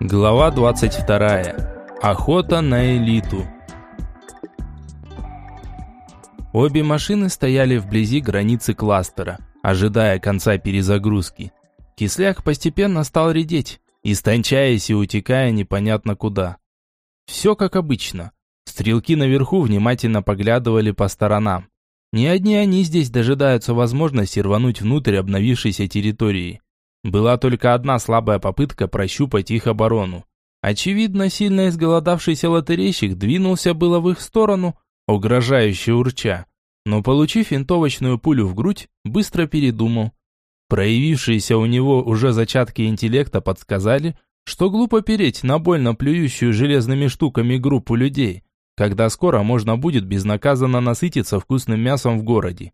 Глава 22. Охота на элиту. Обе машины стояли вблизи границы кластера, ожидая конца перезагрузки. Кисляк постепенно стал редеть, истончаясь и утекая непонятно куда. Все как обычно. Стрелки наверху внимательно поглядывали по сторонам. Не одни они здесь дожидаются возможности рвануть внутрь обновившейся территории. Была только одна слабая попытка прощупать их оборону. Очевидно, сильно изголодавшийся лотерейщик двинулся было в их сторону, угрожающе урча, но, получив винтовочную пулю в грудь, быстро передумал. Проявившиеся у него уже зачатки интеллекта подсказали, что глупо переть на больно плюющую железными штуками группу людей, когда скоро можно будет безнаказанно насытиться вкусным мясом в городе.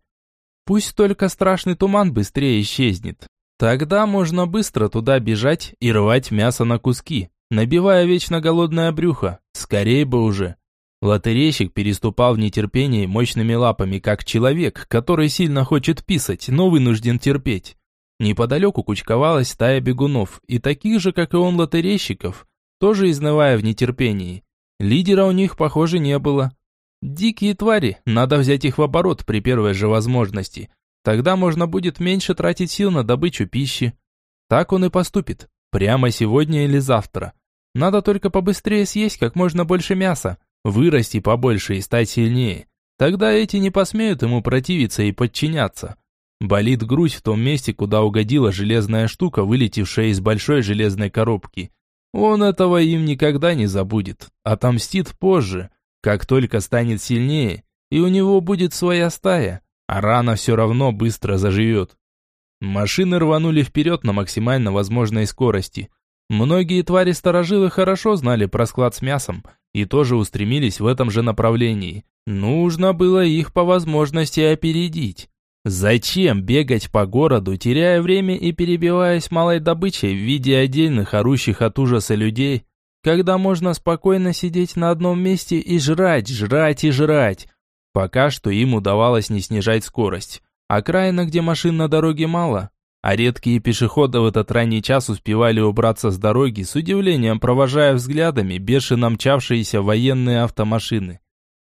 Пусть только страшный туман быстрее исчезнет, Тогда можно быстро туда бежать и рвать мясо на куски, набивая вечно голодное брюхо. Скорее бы уже. Лотерейщик переступал в нетерпении мощными лапами, как человек, который сильно хочет писать, но вынужден терпеть. Неподалеку кучковалась стая бегунов, и таких же, как и он, лотерейщиков, тоже изнывая в нетерпении. Лидера у них, похоже, не было. Дикие твари, надо взять их в оборот при первой же возможности. Тогда можно будет меньше тратить сил на добычу пищи. Так он и поступит. Прямо сегодня или завтра. Надо только побыстрее съесть как можно больше мяса, вырасти побольше и стать сильнее. Тогда эти не посмеют ему противиться и подчиняться. Болит грудь в том месте, куда угодила железная штука, вылетевшая из большой железной коробки. Он этого им никогда не забудет. Отомстит позже, как только станет сильнее, и у него будет своя стая а рана все равно быстро заживет. Машины рванули вперед на максимально возможной скорости. Многие твари-старожилы хорошо знали про склад с мясом и тоже устремились в этом же направлении. Нужно было их по возможности опередить. Зачем бегать по городу, теряя время и перебиваясь малой добычей в виде отдельных орущих от ужаса людей, когда можно спокойно сидеть на одном месте и жрать, жрать и жрать, Пока что им удавалось не снижать скорость. Окраина, где машин на дороге мало, а редкие пешеходы в этот ранний час успевали убраться с дороги, с удивлением провожая взглядами бешено мчавшиеся военные автомашины.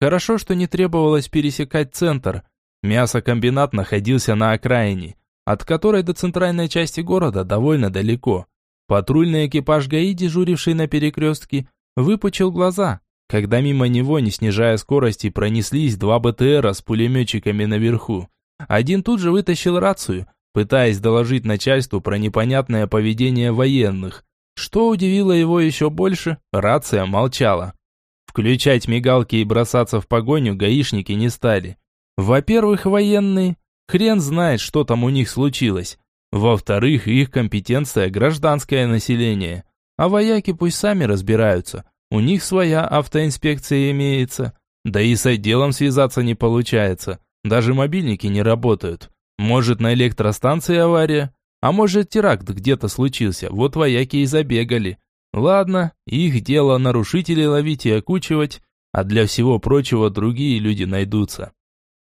Хорошо, что не требовалось пересекать центр. Мясокомбинат находился на окраине, от которой до центральной части города довольно далеко. Патрульный экипаж ГАИ, дежуривший на перекрестке, выпучил глаза, когда мимо него, не снижая скорости, пронеслись два БТРа с пулеметчиками наверху. Один тут же вытащил рацию, пытаясь доложить начальству про непонятное поведение военных. Что удивило его еще больше, рация молчала. Включать мигалки и бросаться в погоню гаишники не стали. Во-первых, военные. Хрен знает, что там у них случилось. Во-вторых, их компетенция – гражданское население. А вояки пусть сами разбираются – у них своя автоинспекция имеется. Да и с отделом связаться не получается. Даже мобильники не работают. Может, на электростанции авария? А может, теракт где-то случился. Вот вояки и забегали. Ладно, их дело нарушителей ловить и окучивать, а для всего прочего другие люди найдутся.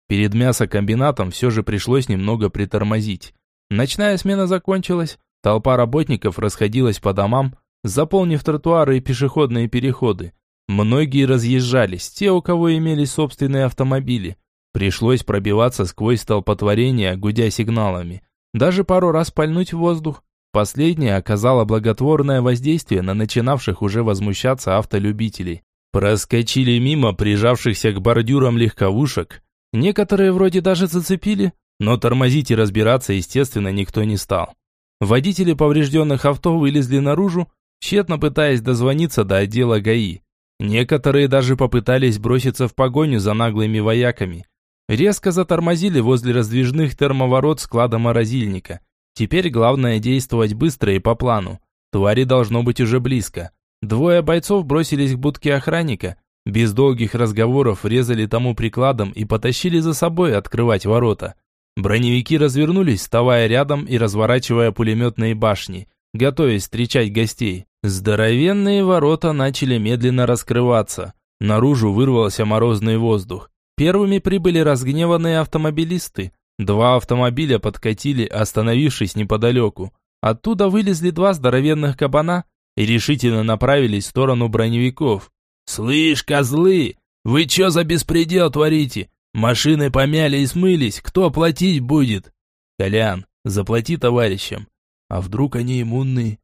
Перед мясокомбинатом все же пришлось немного притормозить. Ночная смена закончилась, толпа работников расходилась по домам, заполнив тротуары и пешеходные переходы. Многие разъезжались, те, у кого имели собственные автомобили. Пришлось пробиваться сквозь столпотворение, гудя сигналами. Даже пару раз пальнуть в воздух. Последнее оказало благотворное воздействие на начинавших уже возмущаться автолюбителей. Проскочили мимо прижавшихся к бордюрам легковушек. Некоторые вроде даже зацепили, но тормозить и разбираться, естественно, никто не стал. Водители поврежденных авто вылезли наружу, тщетно пытаясь дозвониться до отдела ГАИ. Некоторые даже попытались броситься в погоню за наглыми вояками. Резко затормозили возле раздвижных термоворот склада морозильника. Теперь главное действовать быстро и по плану. Твари должно быть уже близко. Двое бойцов бросились к будке охранника. Без долгих разговоров резали тому прикладом и потащили за собой открывать ворота. Броневики развернулись, вставая рядом и разворачивая пулеметные башни, готовясь встречать гостей. Здоровенные ворота начали медленно раскрываться. Наружу вырвался морозный воздух. Первыми прибыли разгневанные автомобилисты. Два автомобиля подкатили, остановившись неподалеку. Оттуда вылезли два здоровенных кабана и решительно направились в сторону броневиков. «Слышь, козлы, вы чё за беспредел творите? Машины помяли и смылись, кто платить будет?» «Колян, заплати товарищам. А вдруг они иммунные?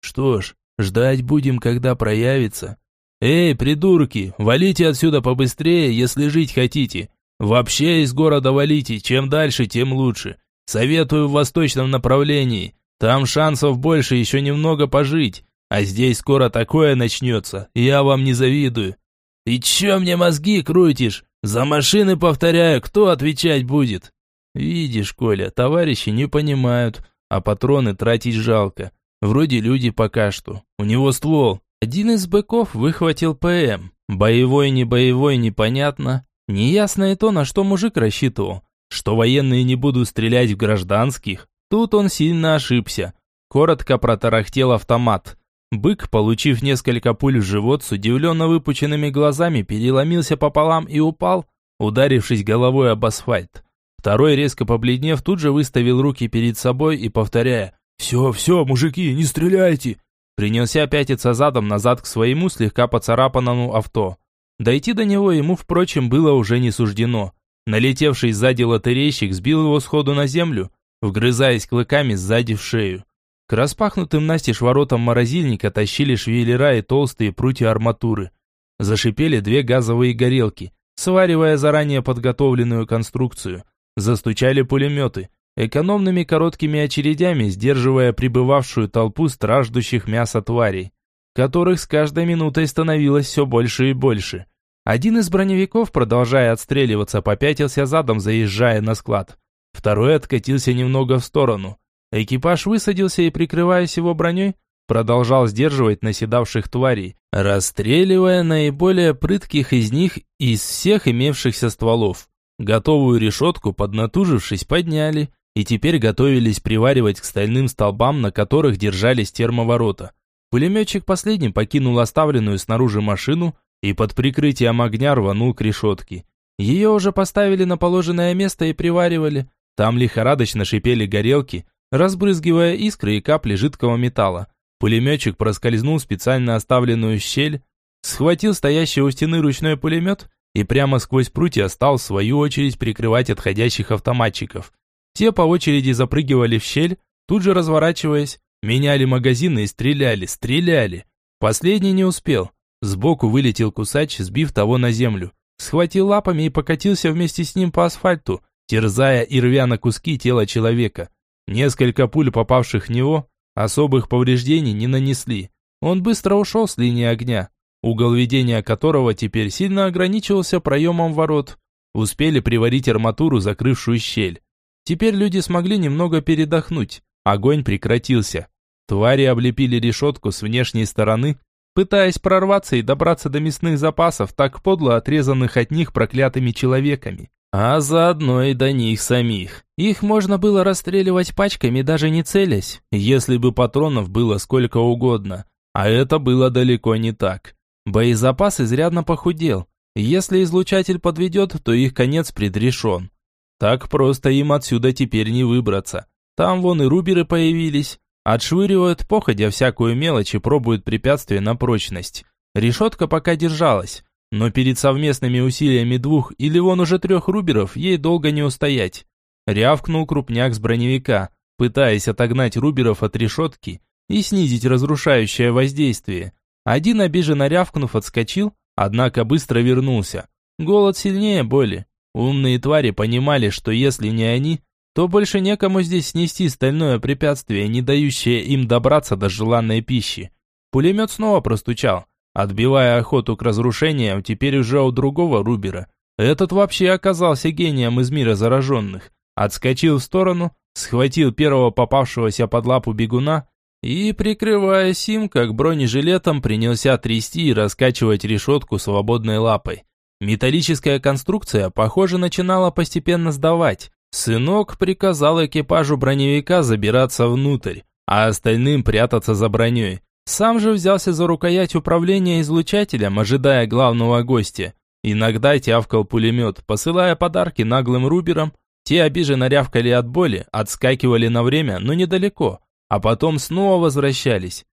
Что ж, ждать будем, когда проявится. Эй, придурки, валите отсюда побыстрее, если жить хотите. Вообще из города валите, чем дальше, тем лучше. Советую в восточном направлении. Там шансов больше еще немного пожить. А здесь скоро такое начнется, я вам не завидую. Ты че мне мозги крутишь? За машины, повторяю, кто отвечать будет? Видишь, Коля, товарищи не понимают, а патроны тратить жалко. Вроде люди пока что. У него ствол. Один из быков выхватил ПМ. Боевой, не боевой, непонятно. Неясно и то, на что мужик рассчитывал. Что военные не будут стрелять в гражданских. Тут он сильно ошибся. Коротко протарахтел автомат. Бык, получив несколько пуль в живот, с удивленно выпученными глазами переломился пополам и упал, ударившись головой об асфальт. Второй, резко побледнев, тут же выставил руки перед собой и, повторяя «Все, все, мужики, не стреляйте!» принялся пятиться задом назад к своему слегка поцарапанному авто. Дойти до него ему, впрочем, было уже не суждено. Налетевший сзади лотерейщик сбил его сходу на землю, вгрызаясь клыками сзади в шею. К распахнутым настежь воротам морозильника тащили швеллера и толстые прутья арматуры. Зашипели две газовые горелки, сваривая заранее подготовленную конструкцию. Застучали пулеметы, экономными короткими очередями сдерживая прибывавшую толпу страждущих мяса тварей которых с каждой минутой становилось все больше и больше. Один из броневиков, продолжая отстреливаться, попятился задом, заезжая на склад. Второй откатился немного в сторону. Экипаж высадился и, прикрываясь его броней, продолжал сдерживать наседавших тварей, расстреливая наиболее прытких из них из всех имевшихся стволов. Готовую решетку, поднатужившись, подняли и теперь готовились приваривать к стальным столбам, на которых держались термоворота. Пулеметчик последним покинул оставленную снаружи машину и под прикрытием огня рванул к решетке. Ее уже поставили на положенное место и приваривали. Там лихорадочно шипели горелки, разбрызгивая искры и капли жидкого металла. Пулеметчик проскользнул специально оставленную щель, схватил стоящий у стены ручной пулемет и прямо сквозь прутья стал в свою очередь прикрывать отходящих автоматчиков. Те по очереди запрыгивали в щель, тут же разворачиваясь, Меняли магазины и стреляли, стреляли. Последний не успел. Сбоку вылетел кусач, сбив того на землю. Схватил лапами и покатился вместе с ним по асфальту, терзая и рвя на куски тело человека. Несколько пуль, попавших в него, особых повреждений не нанесли. Он быстро ушел с линии огня, угол ведения которого теперь сильно ограничивался проемом ворот. Успели приварить арматуру, закрывшую щель. Теперь люди смогли немного передохнуть. Огонь прекратился. Твари облепили решетку с внешней стороны, пытаясь прорваться и добраться до мясных запасов, так подло отрезанных от них проклятыми человеками. А заодно и до них самих. Их можно было расстреливать пачками, даже не целясь, если бы патронов было сколько угодно. А это было далеко не так. Боезапас изрядно похудел. Если излучатель подведет, то их конец предрешен. Так просто им отсюда теперь не выбраться. Там вон и руберы появились, Отшвыривают походя всякую мелочь и пробуют препятствия на прочность. Решетка пока держалась, но перед совместными усилиями двух или вон уже трех руберов ей долго не устоять. Рявкнул крупняк с броневика, пытаясь отогнать руберов от решетки и снизить разрушающее воздействие. Один обиженно рявкнув отскочил, однако быстро вернулся. Голод сильнее боли. Умные твари понимали, что если не они, то больше некому здесь снести стальное препятствие, не дающее им добраться до желанной пищи. Пулемет снова простучал, отбивая охоту к разрушениям теперь уже у другого Рубера. Этот вообще оказался гением из мира зараженных. Отскочил в сторону, схватил первого попавшегося под лапу бегуна и, прикрываясь им, как бронежилетом, принялся трясти и раскачивать решетку свободной лапой. Металлическая конструкция, похоже, начинала постепенно сдавать, Сынок приказал экипажу броневика забираться внутрь, а остальным прятаться за броней. Сам же взялся за рукоять управления излучателем, ожидая главного гостя. Иногда тявкал пулемет, посылая подарки наглым руберам. Те обиженно рявкали от боли, отскакивали на время, но недалеко, а потом снова возвращались.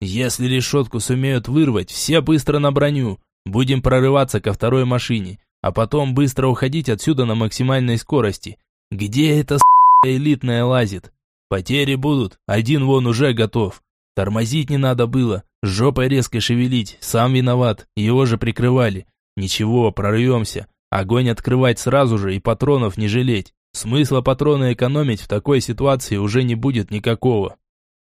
Если решетку сумеют вырвать, все быстро на броню. Будем прорываться ко второй машине, а потом быстро уходить отсюда на максимальной скорости. Где эта элитная лазит? Потери будут, один вон уже готов. Тормозить не надо было, жопой резко шевелить, сам виноват, его же прикрывали. Ничего, прорвемся. Огонь открывать сразу же и патронов не жалеть. Смысла патроны экономить в такой ситуации уже не будет никакого.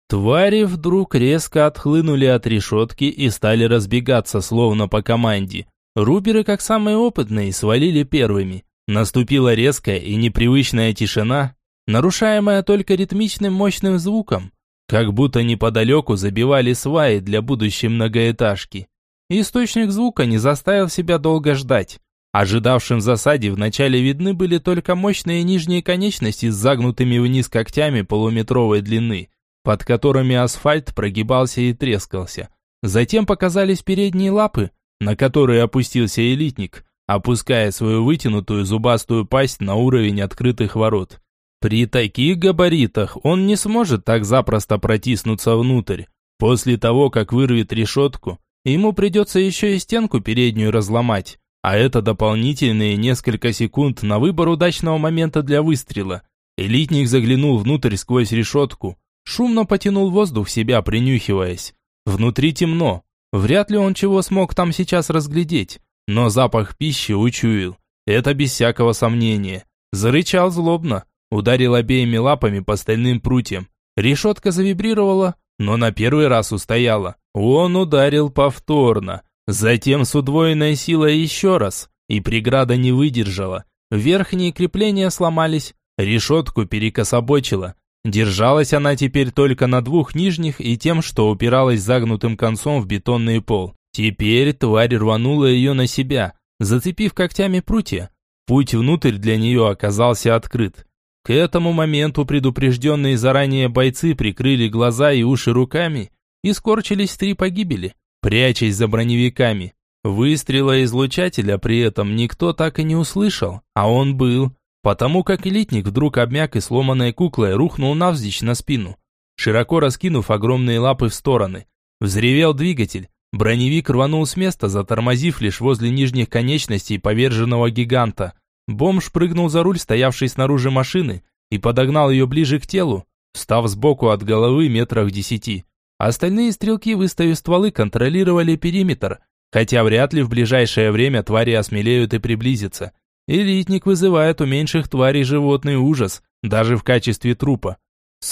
Твари вдруг резко отхлынули от решетки и стали разбегаться, словно по команде. Руберы, как самые опытные, свалили первыми. Наступила резкая и непривычная тишина, нарушаемая только ритмичным мощным звуком, как будто неподалеку забивали сваи для будущей многоэтажки. Источник звука не заставил себя долго ждать. Ожидавшим в засаде вначале видны были только мощные нижние конечности с загнутыми вниз когтями полуметровой длины, под которыми асфальт прогибался и трескался. Затем показались передние лапы, на которые опустился элитник, опуская свою вытянутую зубастую пасть на уровень открытых ворот. При таких габаритах он не сможет так запросто протиснуться внутрь. После того, как вырвет решетку, ему придется еще и стенку переднюю разломать, а это дополнительные несколько секунд на выбор удачного момента для выстрела. Элитник заглянул внутрь сквозь решетку, шумно потянул воздух в себя, принюхиваясь. Внутри темно, вряд ли он чего смог там сейчас разглядеть, но запах пищи учуял. Это без всякого сомнения. Зарычал злобно, Ударил обеими лапами по стальным прутьям. Решетка завибрировала, но на первый раз устояла. Он ударил повторно, затем с удвоенной силой еще раз, и преграда не выдержала. Верхние крепления сломались, решетку перекособочило. Держалась она теперь только на двух нижних и тем, что упиралась загнутым концом в бетонный пол. Теперь тварь рванула ее на себя, зацепив когтями прутья. Путь внутрь для нее оказался открыт. К этому моменту предупрежденные заранее бойцы прикрыли глаза и уши руками и скорчились три погибели, прячась за броневиками. Выстрела излучателя при этом никто так и не услышал, а он был, потому как элитник вдруг обмяк и сломанной куклой рухнул навзничь на спину, широко раскинув огромные лапы в стороны. Взревел двигатель, броневик рванул с места, затормозив лишь возле нижних конечностей поверженного гиганта – Бомж прыгнул за руль, стоявший снаружи машины, и подогнал ее ближе к телу, став сбоку от головы метрах десяти. Остальные стрелки, выставив стволы, контролировали периметр, хотя вряд ли в ближайшее время твари осмелеют и приблизятся. Элитник вызывает у меньших тварей животный ужас, даже в качестве трупа. С***,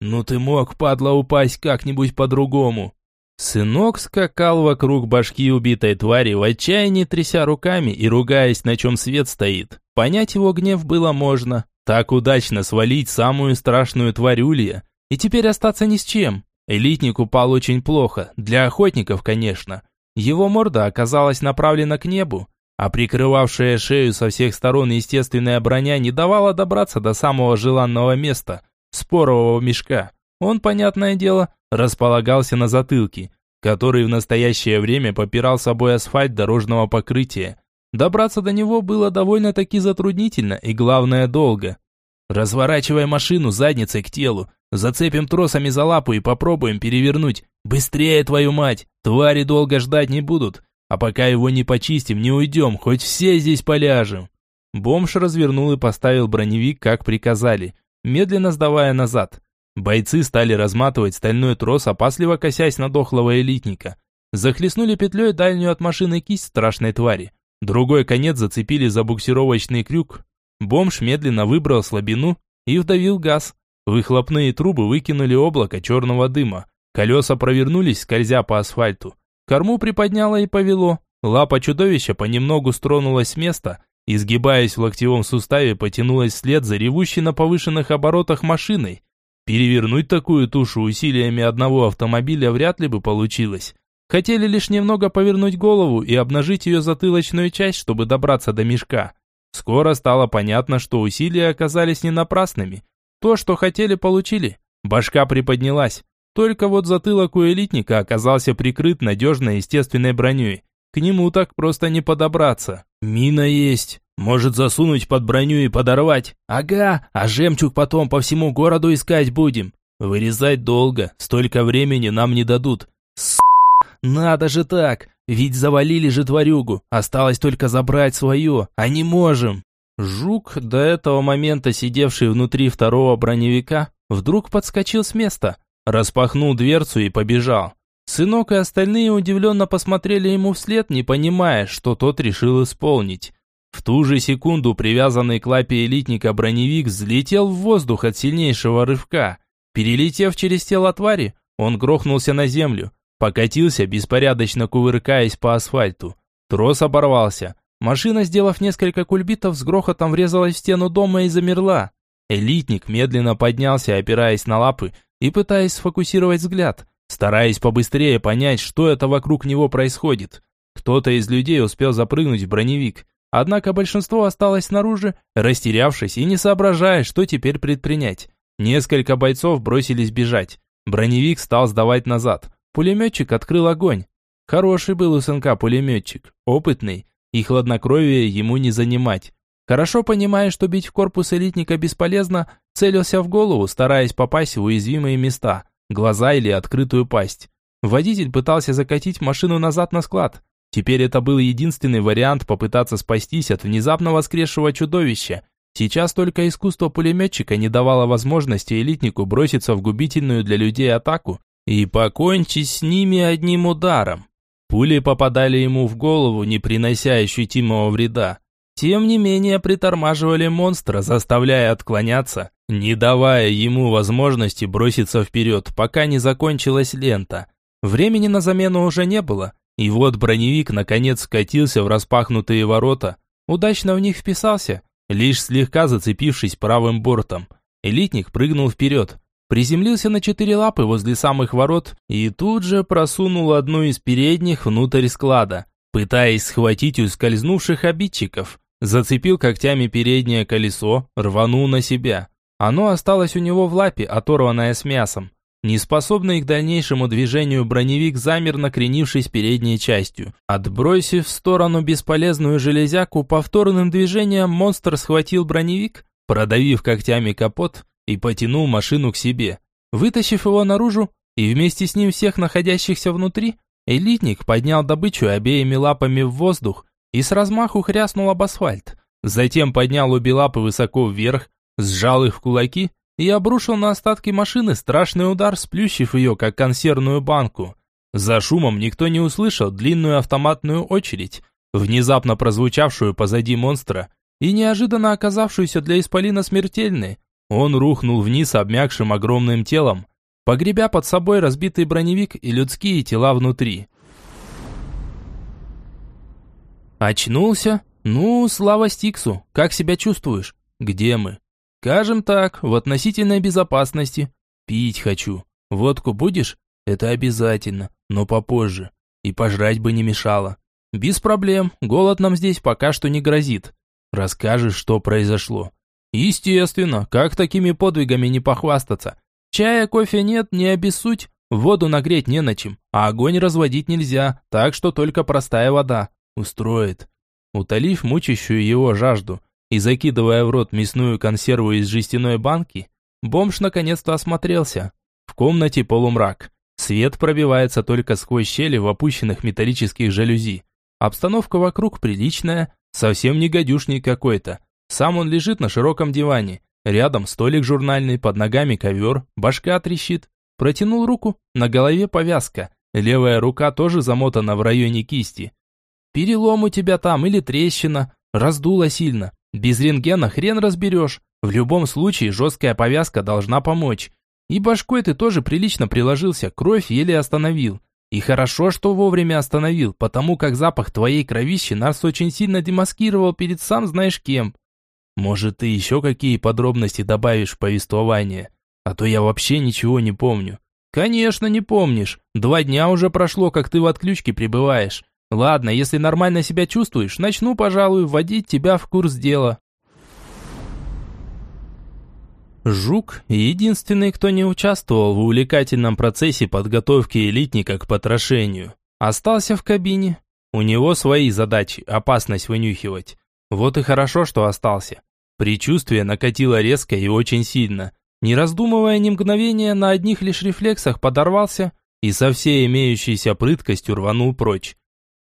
ну ты мог, падла, упасть как-нибудь по-другому. Сынок скакал вокруг башки убитой твари в отчаянии, тряся руками и ругаясь, на чем свет стоит. Понять его гнев было можно. Так удачно свалить самую страшную тварь Улья. И теперь остаться ни с чем. Элитник упал очень плохо, для охотников, конечно. Его морда оказалась направлена к небу, а прикрывавшая шею со всех сторон естественная броня не давала добраться до самого желанного места – спорового мешка. Он, понятное дело, располагался на затылке, который в настоящее время попирал собой асфальт дорожного покрытия. Добраться до него было довольно-таки затруднительно и, главное, долго. «Разворачивай машину задницей к телу, зацепим тросами за лапу и попробуем перевернуть. Быстрее, твою мать! Твари долго ждать не будут, а пока его не почистим, не уйдем, хоть все здесь поляжем». Бомж развернул и поставил броневик, как приказали, медленно сдавая назад. Бойцы стали разматывать стальной трос, опасливо косясь на дохлого элитника. Захлестнули петлей дальнюю от машины кисть страшной твари. Другой конец зацепили за буксировочный крюк. Бомж медленно выбрал слабину и вдавил газ. Выхлопные трубы выкинули облако черного дыма. Колеса провернулись, скользя по асфальту. Корму приподняло и повело. Лапа чудовища понемногу стронулась с места, изгибаясь в локтевом суставе, потянулась вслед за ревущей на повышенных оборотах машиной. Перевернуть такую тушу усилиями одного автомобиля вряд ли бы получилось. Хотели лишь немного повернуть голову и обнажить ее затылочную часть, чтобы добраться до мешка. Скоро стало понятно, что усилия оказались не напрасными. То, что хотели, получили. Башка приподнялась. Только вот затылок у элитника оказался прикрыт надежной естественной броней. К нему так просто не подобраться. Мина есть. Может засунуть под броню и подорвать. Ага, а жемчуг потом по всему городу искать будем. Вырезать долго, столько времени нам не дадут. С***, надо же так, ведь завалили же тварюгу, осталось только забрать свое, а не можем. Жук, до этого момента сидевший внутри второго броневика, вдруг подскочил с места, распахнул дверцу и побежал. Сынок и остальные удивленно посмотрели ему вслед, не понимая, что тот решил исполнить. В ту же секунду привязанный к лапе элитника броневик взлетел в воздух от сильнейшего рывка. Перелетев через тело твари, он грохнулся на землю, покатился, беспорядочно кувыркаясь по асфальту. Трос оборвался. Машина, сделав несколько кульбитов, с грохотом врезалась в стену дома и замерла. Элитник медленно поднялся, опираясь на лапы и пытаясь сфокусировать взгляд, стараясь побыстрее понять, что это вокруг него происходит. Кто-то из людей успел запрыгнуть в броневик, однако большинство осталось снаружи, растерявшись и не соображая, что теперь предпринять. Несколько бойцов бросились бежать. Броневик стал сдавать назад. Пулеметчик открыл огонь. Хороший был у сынка пулеметчик, опытный, и хладнокровие ему не занимать. Хорошо понимая, что бить в корпус элитника бесполезно, целился в голову, стараясь попасть в уязвимые места, глаза или открытую пасть. Водитель пытался закатить машину назад на склад. Теперь это был единственный вариант попытаться спастись от внезапно воскресшего чудовища. Сейчас только искусство пулеметчика не давало возможности элитнику броситься в губительную для людей атаку и покончить с ними одним ударом. Пули попадали ему в голову, не принося ощутимого вреда. Тем не менее притормаживали монстра, заставляя отклоняться, не давая ему возможности броситься вперед, пока не закончилась лента. Времени на замену уже не было, и вот броневик наконец скатился в распахнутые ворота, удачно в них вписался, лишь слегка зацепившись правым бортом. Элитник прыгнул вперед, приземлился на четыре лапы возле самых ворот и тут же просунул одну из передних внутрь склада, пытаясь схватить ускользнувших обидчиков. Зацепил когтями переднее колесо, рванул на себя. Оно осталось у него в лапе, оторванное с мясом. Неспособный к дальнейшему движению броневик замер, накренившись передней частью. Отбросив в сторону бесполезную железяку, повторным движением монстр схватил броневик, продавив когтями капот и потянул машину к себе. Вытащив его наружу и вместе с ним всех находящихся внутри, элитник поднял добычу обеими лапами в воздух и с размаху хряснул об асфальт. Затем поднял обе лапы высоко вверх, сжал их в кулаки и обрушил на остатки машины страшный удар, сплющив ее, как консервную банку. За шумом никто не услышал длинную автоматную очередь, внезапно прозвучавшую позади монстра и неожиданно оказавшуюся для исполина смертельной. Он рухнул вниз обмякшим огромным телом, погребя под собой разбитый броневик и людские тела внутри. Очнулся? Ну, слава Стиксу. Как себя чувствуешь? Где мы? Скажем так, в относительной безопасности. Пить хочу. Водку будешь? Это обязательно, но попозже. И пожрать бы не мешало. Без проблем, голод нам здесь пока что не грозит. Расскажешь, что произошло. Естественно, как такими подвигами не похвастаться? Чая, кофе нет, не обессудь. Воду нагреть не на чем, а огонь разводить нельзя, так что только простая вода устроит. Утолив мучащую его жажду и закидывая в рот мясную консерву из жестяной банки, бомж наконец-то осмотрелся. В комнате полумрак. Свет пробивается только сквозь щели в опущенных металлических жалюзи. Обстановка вокруг приличная, совсем не гадюшник какой-то. Сам он лежит на широком диване. Рядом столик журнальный, под ногами ковер, башка трещит. Протянул руку, на голове повязка. Левая рука тоже замотана в районе кисти. Перелом у тебя там или трещина. Раздуло сильно. Без рентгена хрен разберешь. В любом случае жесткая повязка должна помочь. И башкой ты тоже прилично приложился, кровь еле остановил. И хорошо, что вовремя остановил, потому как запах твоей кровищи нас очень сильно демаскировал перед сам знаешь кем. Может, ты еще какие подробности добавишь в повествование? А то я вообще ничего не помню. Конечно, не помнишь. Два дня уже прошло, как ты в отключке пребываешь. Ладно, если нормально себя чувствуешь, начну, пожалуй, вводить тебя в курс дела. Жук – единственный, кто не участвовал в увлекательном процессе подготовки элитника к потрошению. Остался в кабине. У него свои задачи, опасность вынюхивать. Вот и хорошо, что остался. Причувствие накатило резко и очень сильно. Не раздумывая ни мгновения, на одних лишь рефлексах подорвался и со всей имеющейся прыткостью рванул прочь.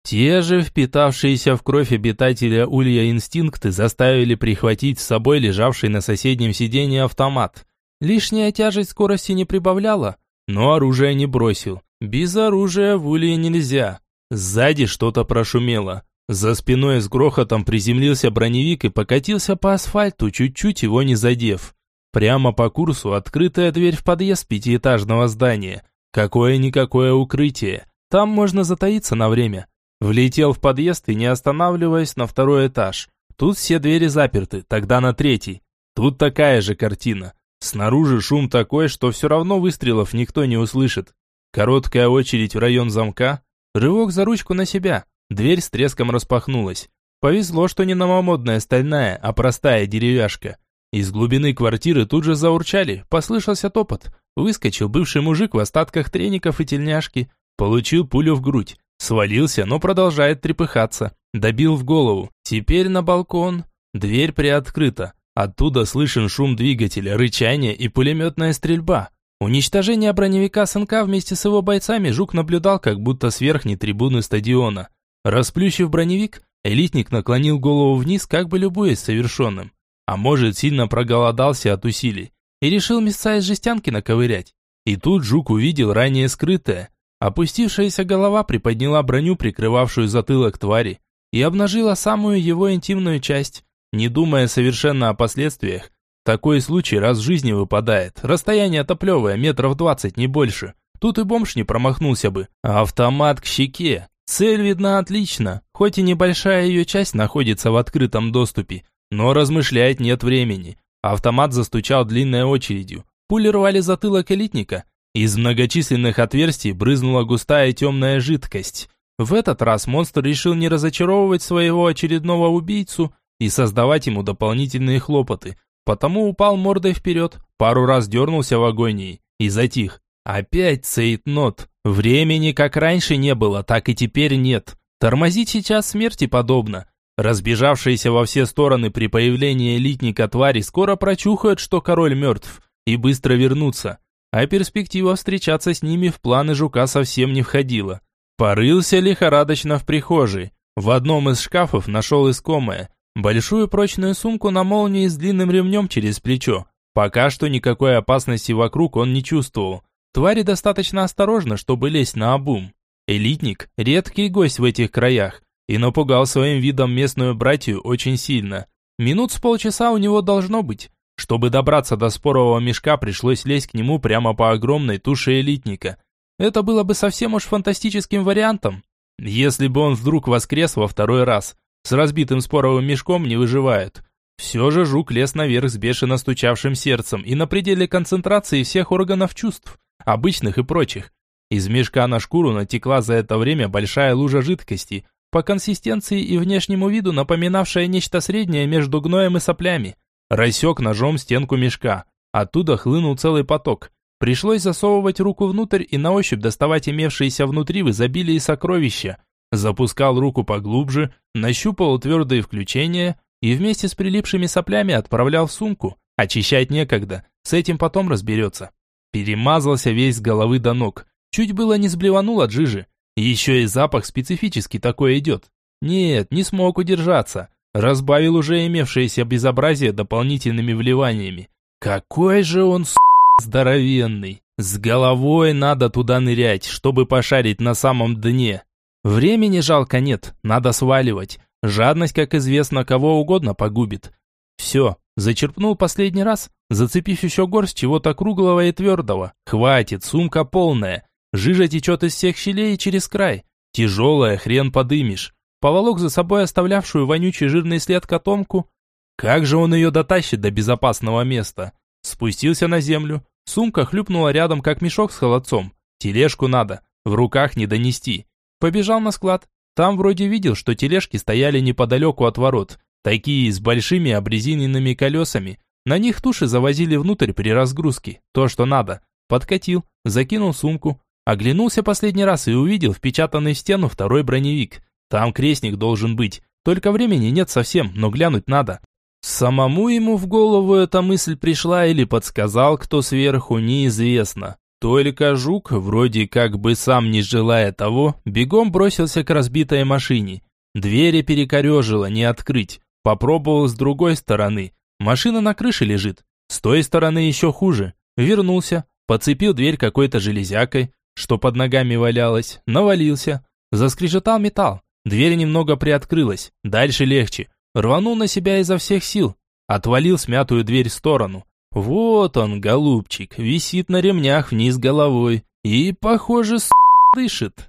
Те же впитавшиеся в кровь обитателя улья инстинкты заставили прихватить с собой лежавший на соседнем сиденье автомат. Лишняя тяжесть скорости не прибавляла, но оружие не бросил. Без оружия в улье нельзя. Сзади что-то прошумело. За спиной с грохотом приземлился броневик и покатился по асфальту, чуть-чуть его не задев. Прямо по курсу открытая дверь в подъезд пятиэтажного здания. Какое-никакое укрытие. Там можно затаиться на время. Влетел в подъезд и, не останавливаясь, на второй этаж. Тут все двери заперты, тогда на третий. Тут такая же картина. Снаружи шум такой, что все равно выстрелов никто не услышит. Короткая очередь в район замка, рывок за ручку на себя. Дверь с треском распахнулась. Повезло, что не новомодная стальная, а простая деревяшка. Из глубины квартиры тут же заурчали, послышался топот. Выскочил бывший мужик в остатках треников и тельняшки. Получил пулю в грудь. Свалился, но продолжает трепыхаться. Добил в голову. Теперь на балкон. Дверь приоткрыта. Оттуда слышен шум двигателя, рычание и пулеметная стрельба. Уничтожение броневика СНК вместе с его бойцами Жук наблюдал как будто с верхней трибуны стадиона. Расплющив броневик, элитник наклонил голову вниз, как бы любуясь совершенным. А может, сильно проголодался от усилий и решил места из жестянки наковырять. И тут Жук увидел ранее скрытое, Опустившаяся голова приподняла броню, прикрывавшую затылок твари, и обнажила самую его интимную часть, не думая совершенно о последствиях. Такой случай раз в жизни выпадает. Расстояние топлевое, метров двадцать, не больше. Тут и бомж не промахнулся бы. Автомат к щеке. Цель видна отлично, хоть и небольшая ее часть находится в открытом доступе, но размышлять нет времени. Автомат застучал длинной очередью. Пули рвали затылок элитника, из многочисленных отверстий брызнула густая темная жидкость. В этот раз монстр решил не разочаровывать своего очередного убийцу и создавать ему дополнительные хлопоты, потому упал мордой вперед, пару раз дернулся в агонии и затих. Опять цейтнот. Времени как раньше не было, так и теперь нет. Тормозить сейчас смерти подобно. Разбежавшиеся во все стороны при появлении элитника твари скоро прочухают, что король мертв, и быстро вернутся а перспектива встречаться с ними в планы жука совсем не входила. Порылся лихорадочно в прихожей. В одном из шкафов нашел искомое. Большую прочную сумку на молнии с длинным ремнем через плечо. Пока что никакой опасности вокруг он не чувствовал. Твари достаточно осторожны, чтобы лезть на обум. Элитник – редкий гость в этих краях и напугал своим видом местную братью очень сильно. Минут с полчаса у него должно быть, чтобы добраться до спорового мешка, пришлось лезть к нему прямо по огромной туше элитника. Это было бы совсем уж фантастическим вариантом, если бы он вдруг воскрес во второй раз. С разбитым споровым мешком не выживает. Все же жук лез наверх с бешено стучавшим сердцем и на пределе концентрации всех органов чувств, обычных и прочих. Из мешка на шкуру натекла за это время большая лужа жидкости, по консистенции и внешнему виду напоминавшая нечто среднее между гноем и соплями. Рассек ножом стенку мешка. Оттуда хлынул целый поток. Пришлось засовывать руку внутрь и на ощупь доставать имевшиеся внутри в изобилии сокровища. Запускал руку поглубже, нащупал твердые включения и вместе с прилипшими соплями отправлял в сумку. Очищать некогда, с этим потом разберется. Перемазался весь с головы до ног. Чуть было не сблеванул от жижи. Еще и запах специфический такой идет. Нет, не смог удержаться. Разбавил уже имевшееся безобразие дополнительными вливаниями. Какой же он, с***, здоровенный! С головой надо туда нырять, чтобы пошарить на самом дне. Времени жалко нет, надо сваливать. Жадность, как известно, кого угодно погубит. Все, зачерпнул последний раз, зацепив еще горсть чего-то круглого и твердого. Хватит, сумка полная. Жижа течет из всех щелей через край. Тяжелая, хрен подымешь поволок за собой оставлявшую вонючий жирный след котомку. Как же он ее дотащит до безопасного места? Спустился на землю. Сумка хлюпнула рядом, как мешок с холодцом. Тележку надо, в руках не донести. Побежал на склад. Там вроде видел, что тележки стояли неподалеку от ворот. Такие с большими обрезиненными колесами. На них туши завозили внутрь при разгрузке. То, что надо. Подкатил, закинул сумку. Оглянулся последний раз и увидел впечатанный в стену второй броневик. Там крестник должен быть. Только времени нет совсем, но глянуть надо. Самому ему в голову эта мысль пришла или подсказал кто сверху, неизвестно. Только жук, вроде как бы сам не желая того, бегом бросился к разбитой машине. Двери перекорежило, не открыть. Попробовал с другой стороны. Машина на крыше лежит. С той стороны еще хуже. Вернулся, подцепил дверь какой-то железякой, что под ногами валялось, навалился. Заскрежетал металл. Дверь немного приоткрылась. Дальше легче. Рванул на себя изо всех сил. Отвалил смятую дверь в сторону. Вот он, голубчик, висит на ремнях вниз головой. И, похоже, с дышит.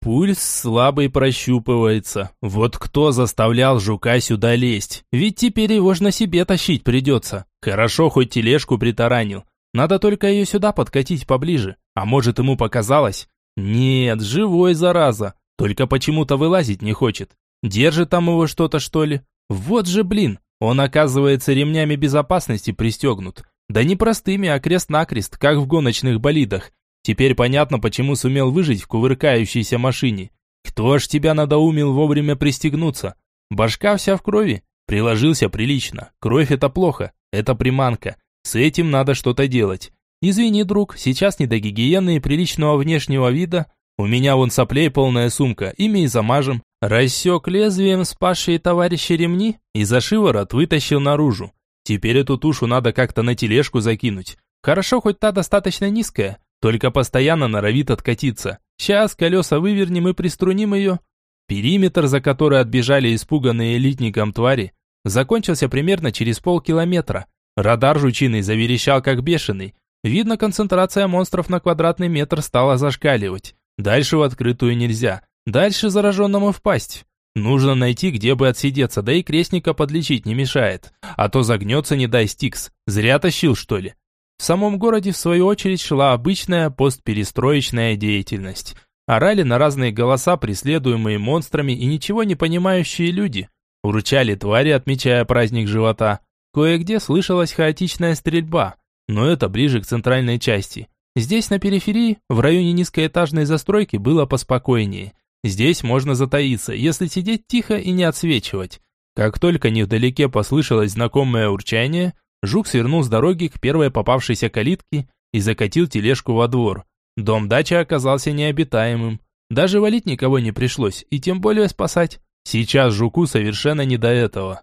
Пульс слабый прощупывается. Вот кто заставлял жука сюда лезть? Ведь теперь его ж на себе тащить придется. Хорошо, хоть тележку притаранил. Надо только ее сюда подкатить поближе. А может, ему показалось? Нет, живой, зараза. Только почему-то вылазить не хочет. Держит там его что-то, что ли? Вот же, блин, он, оказывается, ремнями безопасности пристегнут. Да не простыми, а крест-накрест, как в гоночных болидах. Теперь понятно, почему сумел выжить в кувыркающейся машине. Кто ж тебя надоумил вовремя пристегнуться? Башка вся в крови. Приложился прилично. Кровь это плохо. Это приманка. С этим надо что-то делать. Извини, друг, сейчас не до гигиены и приличного внешнего вида, у меня вон соплей полная сумка, ими и замажем. Рассек лезвием спасшие товарищи ремни и за шиворот вытащил наружу. Теперь эту тушу надо как-то на тележку закинуть. Хорошо, хоть та достаточно низкая, только постоянно норовит откатиться. Сейчас колеса вывернем и приструним ее. Периметр, за который отбежали испуганные элитником твари, закончился примерно через полкилометра. Радар жучиный заверещал как бешеный. Видно, концентрация монстров на квадратный метр стала зашкаливать. Дальше в открытую нельзя. Дальше зараженному впасть. Нужно найти, где бы отсидеться, да и крестника подлечить не мешает. А то загнется, не дай стикс. Зря тащил, что ли. В самом городе, в свою очередь, шла обычная постперестроечная деятельность. Орали на разные голоса преследуемые монстрами и ничего не понимающие люди. Урчали твари, отмечая праздник живота. Кое-где слышалась хаотичная стрельба, но это ближе к центральной части. Здесь, на периферии, в районе низкоэтажной застройки, было поспокойнее. Здесь можно затаиться, если сидеть тихо и не отсвечивать. Как только невдалеке послышалось знакомое урчание, Жук свернул с дороги к первой попавшейся калитке и закатил тележку во двор. Дом дачи оказался необитаемым. Даже валить никого не пришлось, и тем более спасать. Сейчас Жуку совершенно не до этого.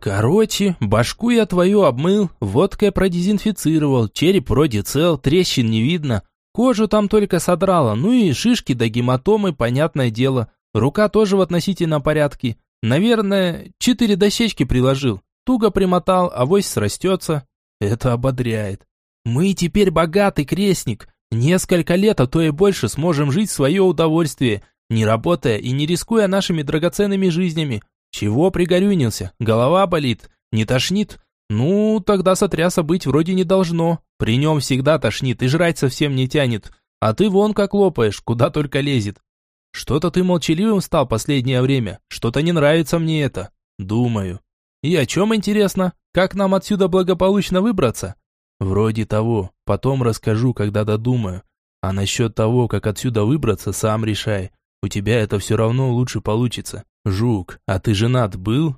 Короче, башку я твою обмыл, водкой продезинфицировал, череп вроде цел, трещин не видно. Кожу там только содрало, ну и шишки да гематомы, понятное дело. Рука тоже в относительном порядке. Наверное, четыре дощечки приложил. Туго примотал, авось срастется. Это ободряет. Мы теперь богатый крестник. Несколько лет, а то и больше сможем жить в свое удовольствие, не работая и не рискуя нашими драгоценными жизнями. Чего пригорюнился? Голова болит? Не тошнит? Ну, тогда сотряса быть вроде не должно. При нем всегда тошнит и жрать совсем не тянет. А ты вон как лопаешь, куда только лезет. Что-то ты молчаливым стал последнее время. Что-то не нравится мне это. Думаю. И о чем интересно? Как нам отсюда благополучно выбраться? Вроде того. Потом расскажу, когда додумаю. А насчет того, как отсюда выбраться, сам решай. У тебя это все равно лучше получится. «Жук, а ты женат был?»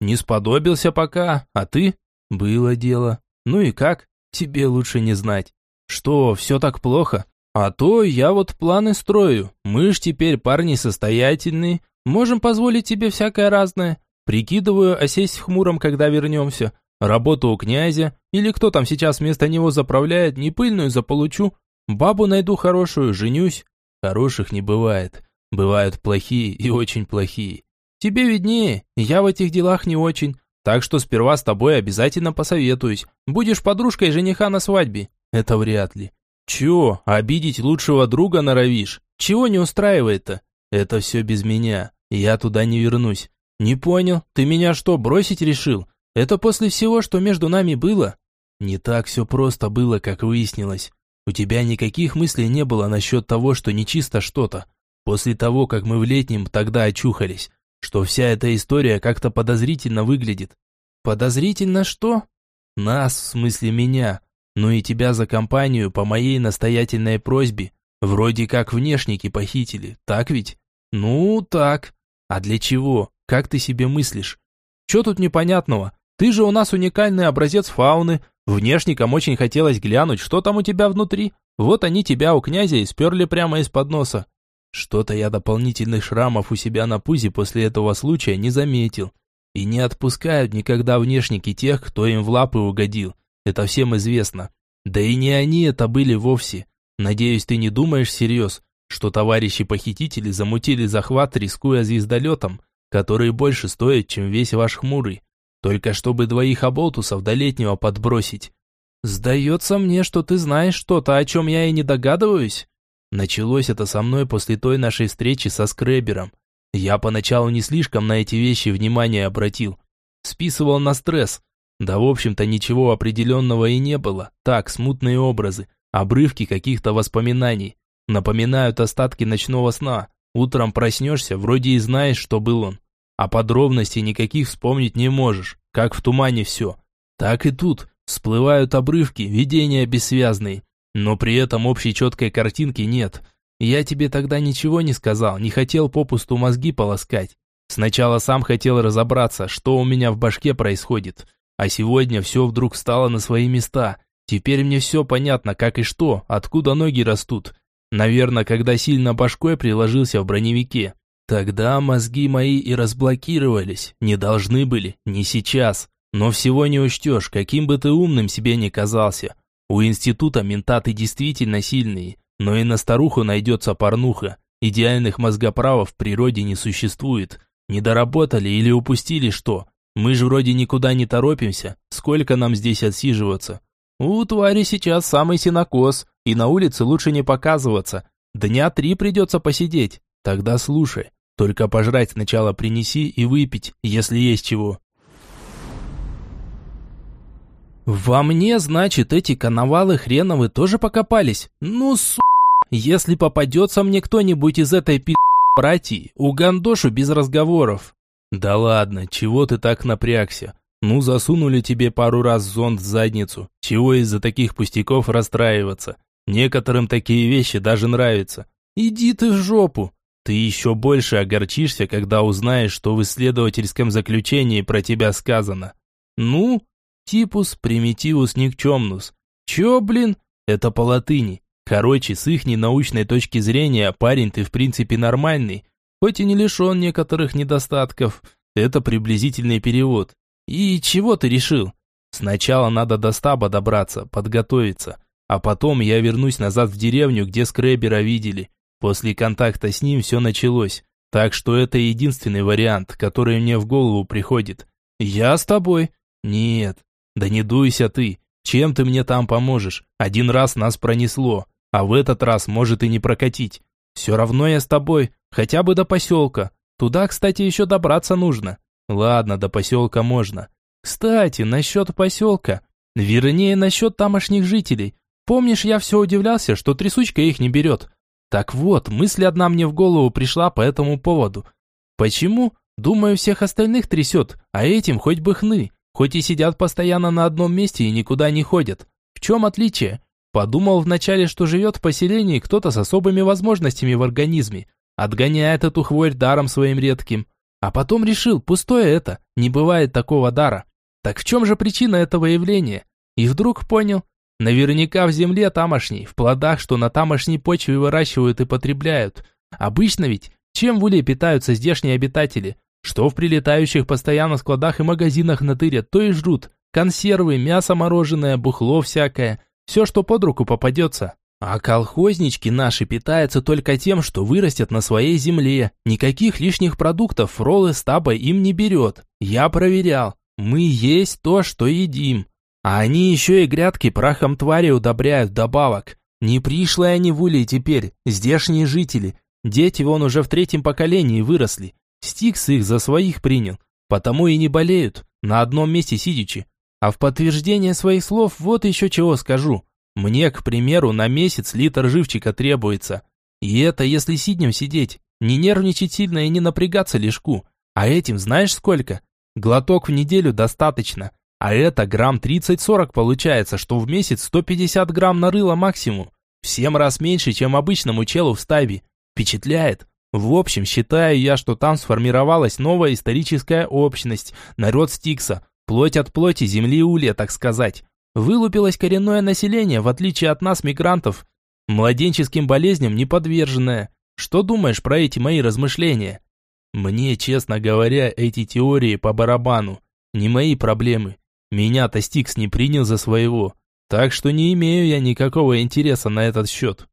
«Не сподобился пока, а ты?» «Было дело. Ну и как? Тебе лучше не знать». «Что, все так плохо?» «А то я вот планы строю. Мы ж теперь парни состоятельные, можем позволить тебе всякое разное. Прикидываю осесть хмуром, когда вернемся. Работу у князя, или кто там сейчас вместо него заправляет, не пыльную заполучу. Бабу найду хорошую, женюсь. Хороших не бывает. Бывают плохие и очень плохие. Тебе виднее, я в этих делах не очень. Так что сперва с тобой обязательно посоветуюсь. Будешь подружкой жениха на свадьбе. Это вряд ли. Чё, обидеть лучшего друга норовишь? Чего не устраивает-то? Это все без меня. Я туда не вернусь. Не понял, ты меня что, бросить решил? Это после всего, что между нами было? Не так все просто было, как выяснилось. У тебя никаких мыслей не было насчет того, что нечисто что-то. После того, как мы в летнем тогда очухались, что вся эта история как-то подозрительно выглядит. Подозрительно что? Нас, в смысле меня, ну и тебя за компанию по моей настоятельной просьбе. Вроде как внешники похитили, так ведь? Ну, так. А для чего? Как ты себе мыслишь? Что тут непонятного? Ты же у нас уникальный образец фауны. Внешникам очень хотелось глянуть, что там у тебя внутри. Вот они тебя у князя и сперли прямо из-под носа. Что-то я дополнительных шрамов у себя на пузе после этого случая не заметил. И не отпускают никогда внешники тех, кто им в лапы угодил. Это всем известно. Да и не они это были вовсе. Надеюсь, ты не думаешь всерьез, что товарищи-похитители замутили захват, рискуя звездолетом, который больше стоит, чем весь ваш хмурый. Только чтобы двоих оболтусов до летнего подбросить. Сдается мне, что ты знаешь что-то, о чем я и не догадываюсь. Началось это со мной после той нашей встречи со Скребером. Я поначалу не слишком на эти вещи внимание обратил. Списывал на стресс. Да, в общем-то, ничего определенного и не было. Так, смутные образы, обрывки каких-то воспоминаний. Напоминают остатки ночного сна. Утром проснешься, вроде и знаешь, что был он. А подробностей никаких вспомнить не можешь, как в тумане все. Так и тут, всплывают обрывки, видения бессвязные. Но при этом общей четкой картинки нет – я тебе тогда ничего не сказал, не хотел попусту мозги полоскать. Сначала сам хотел разобраться, что у меня в башке происходит. А сегодня все вдруг стало на свои места. Теперь мне все понятно, как и что, откуда ноги растут. Наверное, когда сильно башкой приложился в броневике. Тогда мозги мои и разблокировались. Не должны были, не сейчас. Но всего не учтешь, каким бы ты умным себе ни казался. У института ментаты действительно сильные. Но и на старуху найдется порнуха. Идеальных мозгоправов в природе не существует. Не доработали или упустили что? Мы же вроде никуда не торопимся. Сколько нам здесь отсиживаться? У твари сейчас самый синокос, и на улице лучше не показываться. Дня три придется посидеть. Тогда слушай. Только пожрать сначала принеси и выпить, если есть чего. Во мне, значит, эти коновалы хреновы тоже покопались? Ну, су... Если попадется мне кто-нибудь из этой пи*** братьи, угандошу без разговоров. Да ладно, чего ты так напрягся? Ну, засунули тебе пару раз зонт в задницу. Чего из-за таких пустяков расстраиваться? Некоторым такие вещи даже нравятся. Иди ты в жопу. Ты еще больше огорчишься, когда узнаешь, что в исследовательском заключении про тебя сказано. Ну, типус примитивус никчемнус. Че, блин? Это по латыни. Короче, с их научной точки зрения, парень ты в принципе нормальный, хоть и не лишен некоторых недостатков. Это приблизительный перевод. И чего ты решил? Сначала надо до стаба добраться, подготовиться. А потом я вернусь назад в деревню, где скребера видели. После контакта с ним все началось. Так что это единственный вариант, который мне в голову приходит. Я с тобой? Нет. Да не дуйся ты. Чем ты мне там поможешь? Один раз нас пронесло. А в этот раз может и не прокатить. Все равно я с тобой, хотя бы до поселка. Туда, кстати, еще добраться нужно. Ладно, до поселка можно. Кстати, насчет поселка. Вернее, насчет тамошних жителей. Помнишь, я все удивлялся, что трясучка их не берет. Так вот, мысль одна мне в голову пришла по этому поводу. Почему? Думаю, всех остальных трясет, а этим хоть бы хны. Хоть и сидят постоянно на одном месте и никуда не ходят. В чем отличие? Подумал вначале, что живет в поселении кто-то с особыми возможностями в организме, отгоняет эту хворь даром своим редким. А потом решил, пустое это, не бывает такого дара. Так в чем же причина этого явления? И вдруг понял, наверняка в земле тамошней, в плодах, что на тамошней почве выращивают и потребляют. Обычно ведь, чем в питаются здешние обитатели? Что в прилетающих постоянно складах и магазинах натырят, то и жрут. Консервы, мясо мороженое, бухло всякое – все, что под руку попадется. А колхознички наши питаются только тем, что вырастят на своей земле. Никаких лишних продуктов роллы стаба им не берет. Я проверял. Мы есть то, что едим. А они еще и грядки прахом твари удобряют добавок. Не пришлые они в улей теперь, здешние жители. Дети вон уже в третьем поколении выросли. Стикс их за своих принял. Потому и не болеют, на одном месте сидячи. А в подтверждение своих слов вот еще чего скажу. Мне, к примеру, на месяц литр живчика требуется. И это если сиднем сидеть, не нервничать сильно и не напрягаться лишку. А этим знаешь сколько? Глоток в неделю достаточно. А это грамм 30-40 получается, что в месяц 150 грамм нарыло максимум. В 7 раз меньше, чем обычному челу в стабе. Впечатляет. В общем, считаю я, что там сформировалась новая историческая общность, народ Стикса, плоть от плоти земли Улья, так сказать. Вылупилось коренное население, в отличие от нас, мигрантов, младенческим болезням не подверженное. Что думаешь про эти мои размышления? Мне, честно говоря, эти теории по барабану. Не мои проблемы. Меня-то Стикс не принял за своего. Так что не имею я никакого интереса на этот счет.